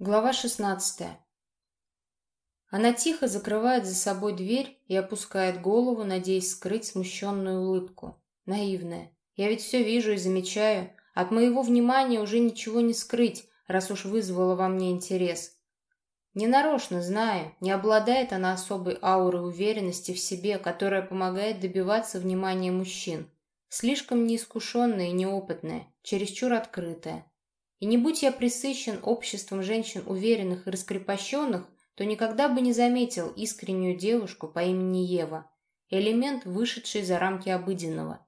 Глава 16. Она тихо закрывает за собой дверь и опускает голову, надеясь скрыть смущенную улыбку. Наивная. Я ведь все вижу и замечаю. От моего внимания уже ничего не скрыть, раз уж вызвала во мне интерес. Ненарочно, знаю, не обладает она особой аурой уверенности в себе, которая помогает добиваться внимания мужчин. Слишком неискушенная и неопытная, чересчур открытая. И не будь я присыщен обществом женщин уверенных и раскрепощенных, то никогда бы не заметил искреннюю девушку по имени Ева, элемент, вышедший за рамки обыденного.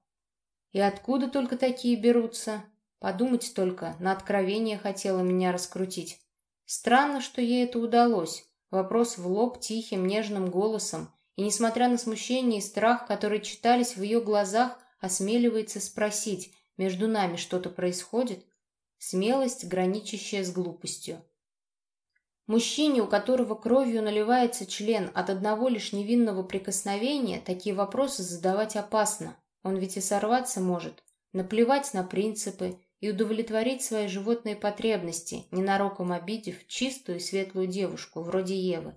И откуда только такие берутся? Подумать только, на откровение хотела меня раскрутить. Странно, что ей это удалось. Вопрос в лоб тихим, нежным голосом, и, несмотря на смущение и страх, которые читались в ее глазах, осмеливается спросить, между нами что-то происходит? Смелость, граничащая с глупостью. Мужчине, у которого кровью наливается член от одного лишь невинного прикосновения, такие вопросы задавать опасно. Он ведь и сорваться может, наплевать на принципы и удовлетворить свои животные потребности, ненароком обидев чистую и светлую девушку, вроде Евы.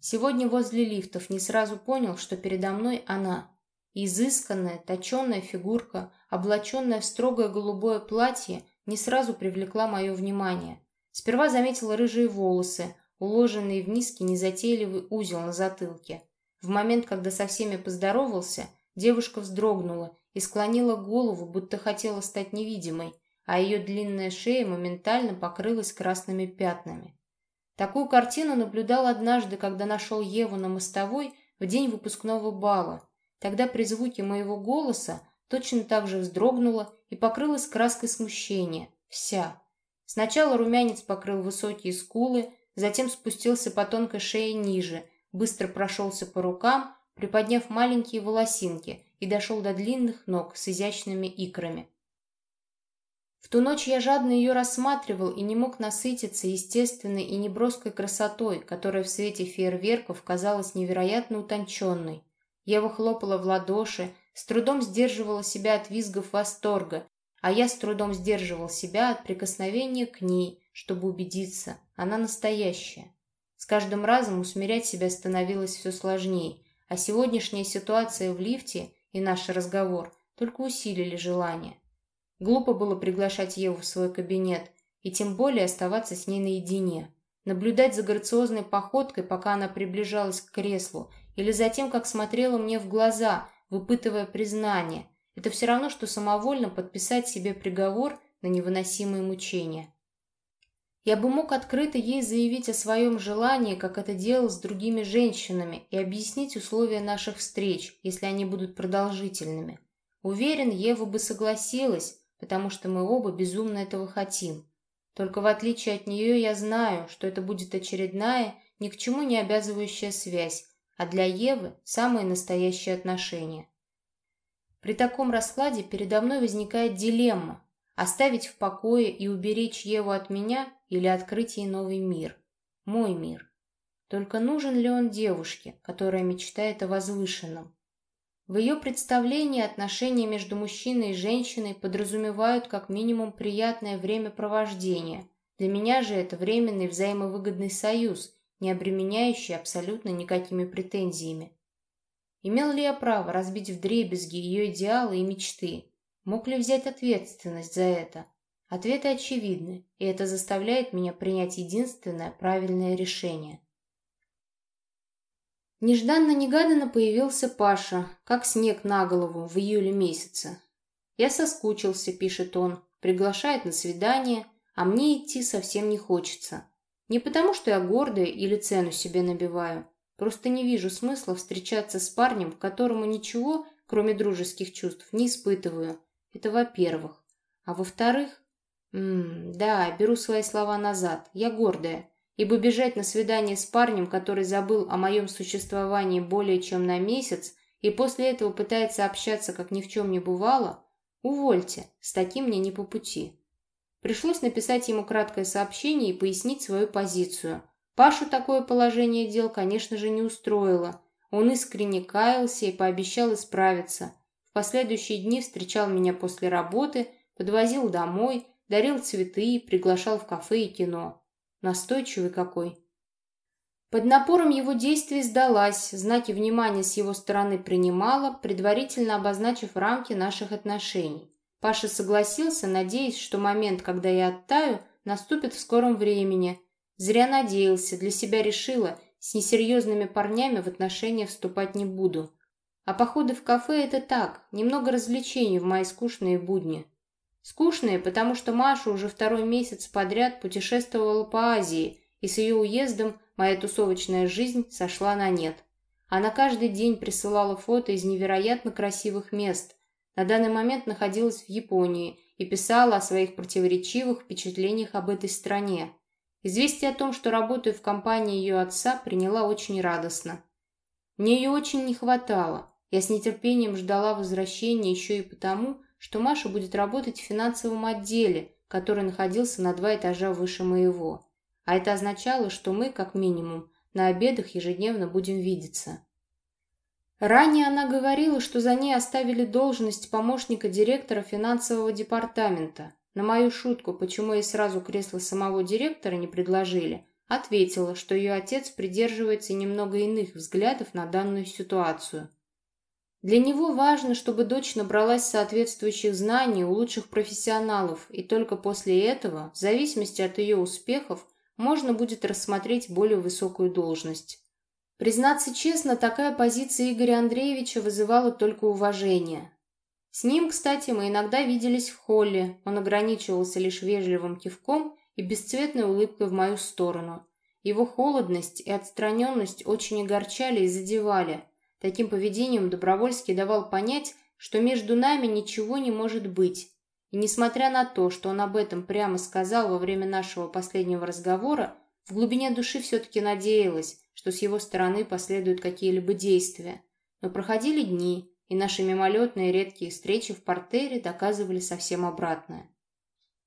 Сегодня возле лифтов не сразу понял, что передо мной она. Изысканная, точеная фигурка, облаченная в строгое голубое платье, не сразу привлекла мое внимание. Сперва заметила рыжие волосы, уложенные в низкий незатейливый узел на затылке. В момент, когда со всеми поздоровался, девушка вздрогнула и склонила голову, будто хотела стать невидимой, а ее длинная шея моментально покрылась красными пятнами. Такую картину наблюдал однажды, когда нашел Еву на мостовой в день выпускного бала. Тогда при звуке моего голоса точно так же вздрогнула и покрылась краской смущения. Вся. Сначала румянец покрыл высокие скулы, затем спустился по тонкой шее ниже, быстро прошелся по рукам, приподняв маленькие волосинки и дошел до длинных ног с изящными икрами. В ту ночь я жадно ее рассматривал и не мог насытиться естественной и неброской красотой, которая в свете фейерверков казалась невероятно утонченной. Ева хлопала в ладоши, с трудом сдерживала себя от визгов восторга, а я с трудом сдерживал себя от прикосновения к ней, чтобы убедиться, она настоящая. С каждым разом усмирять себя становилось все сложнее, а сегодняшняя ситуация в лифте и наш разговор только усилили желание. Глупо было приглашать Еву в свой кабинет, и тем более оставаться с ней наедине. Наблюдать за грациозной походкой, пока она приближалась к креслу, или за тем, как смотрела мне в глаза, выпытывая признание. Это все равно, что самовольно подписать себе приговор на невыносимые мучения. Я бы мог открыто ей заявить о своем желании, как это делал с другими женщинами, и объяснить условия наших встреч, если они будут продолжительными. Уверен, Ева бы согласилась, потому что мы оба безумно этого хотим. Только в отличие от нее я знаю, что это будет очередная, ни к чему не обязывающая связь, а для Евы самые настоящие отношения. При таком раскладе передо мной возникает дилемма – оставить в покое и уберечь Еву от меня или открыть ей новый мир, мой мир. Только нужен ли он девушке, которая мечтает о возвышенном? В ее представлении отношения между мужчиной и женщиной подразумевают как минимум приятное времяпровождение. Для меня же это временный взаимовыгодный союз – не обременяющий абсолютно никакими претензиями. Имел ли я право разбить вдребезги ее идеалы и мечты? Мог ли взять ответственность за это? Ответы очевидны, и это заставляет меня принять единственное правильное решение. Нежданно-негаданно появился Паша, как снег на голову в июле месяце. «Я соскучился», — пишет он, приглашает на свидание, а мне идти совсем не хочется. Не потому, что я гордая или цену себе набиваю. Просто не вижу смысла встречаться с парнем, которому ничего, кроме дружеских чувств, не испытываю. Это во-первых. А во-вторых... да, беру свои слова назад. Я гордая. Ибо бежать на свидание с парнем, который забыл о моем существовании более чем на месяц, и после этого пытается общаться, как ни в чем не бывало, увольте, с таким мне не по пути. Пришлось написать ему краткое сообщение и пояснить свою позицию. Пашу такое положение дел, конечно же, не устроило. Он искренне каялся и пообещал исправиться. В последующие дни встречал меня после работы, подвозил домой, дарил цветы, приглашал в кафе и кино. Настойчивый какой. Под напором его действий сдалась, знаки внимания с его стороны принимала, предварительно обозначив рамки наших отношений. Паша согласился, надеясь, что момент, когда я оттаю, наступит в скором времени. Зря надеялся, для себя решила, с несерьезными парнями в отношения вступать не буду. А походы в кафе — это так, немного развлечений в мои скучные будни. Скучные, потому что Маша уже второй месяц подряд путешествовала по Азии, и с ее уездом моя тусовочная жизнь сошла на нет. Она каждый день присылала фото из невероятно красивых мест. На данный момент находилась в Японии и писала о своих противоречивых впечатлениях об этой стране. Известие о том, что работаю в компании ее отца, приняла очень радостно. Мне ее очень не хватало. Я с нетерпением ждала возвращения еще и потому, что Маша будет работать в финансовом отделе, который находился на два этажа выше моего. А это означало, что мы, как минимум, на обедах ежедневно будем видеться. Ранее она говорила, что за ней оставили должность помощника директора финансового департамента. На мою шутку, почему ей сразу кресло самого директора не предложили, ответила, что ее отец придерживается немного иных взглядов на данную ситуацию – для него важно, чтобы дочь набралась соответствующих знаний у лучших профессионалов, и только после этого, в зависимости от ее успехов, можно будет рассмотреть более высокую должность. Признаться честно, такая позиция Игоря Андреевича вызывала только уважение. С ним, кстати, мы иногда виделись в холле, он ограничивался лишь вежливым кивком и бесцветной улыбкой в мою сторону. Его холодность и отстраненность очень огорчали и задевали – Таким поведением Добровольский давал понять, что между нами ничего не может быть. И несмотря на то, что он об этом прямо сказал во время нашего последнего разговора, в глубине души все-таки надеялась, что с его стороны последуют какие-либо действия. Но проходили дни, и наши мимолетные редкие встречи в портере доказывали совсем обратное.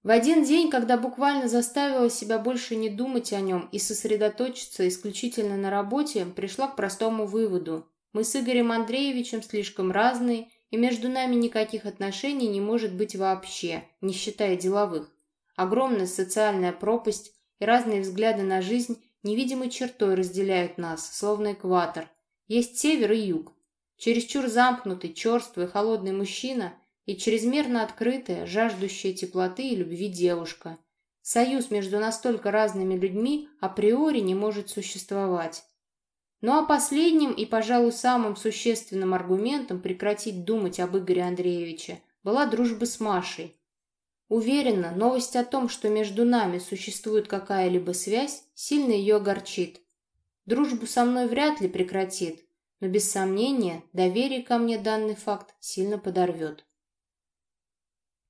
В один день, когда буквально заставила себя больше не думать о нем и сосредоточиться исключительно на работе, пришла к простому выводу. Мы с Игорем Андреевичем слишком разные, и между нами никаких отношений не может быть вообще, не считая деловых. Огромная социальная пропасть и разные взгляды на жизнь невидимой чертой разделяют нас, словно экватор. Есть север и юг. Чересчур замкнутый, черствый, холодный мужчина и чрезмерно открытая, жаждущая теплоты и любви девушка. Союз между настолько разными людьми априори не может существовать. Ну а последним и, пожалуй, самым существенным аргументом прекратить думать об Игоре Андреевиче была дружба с Машей. Уверена, новость о том, что между нами существует какая-либо связь, сильно ее огорчит. Дружбу со мной вряд ли прекратит, но без сомнения доверие ко мне данный факт сильно подорвет.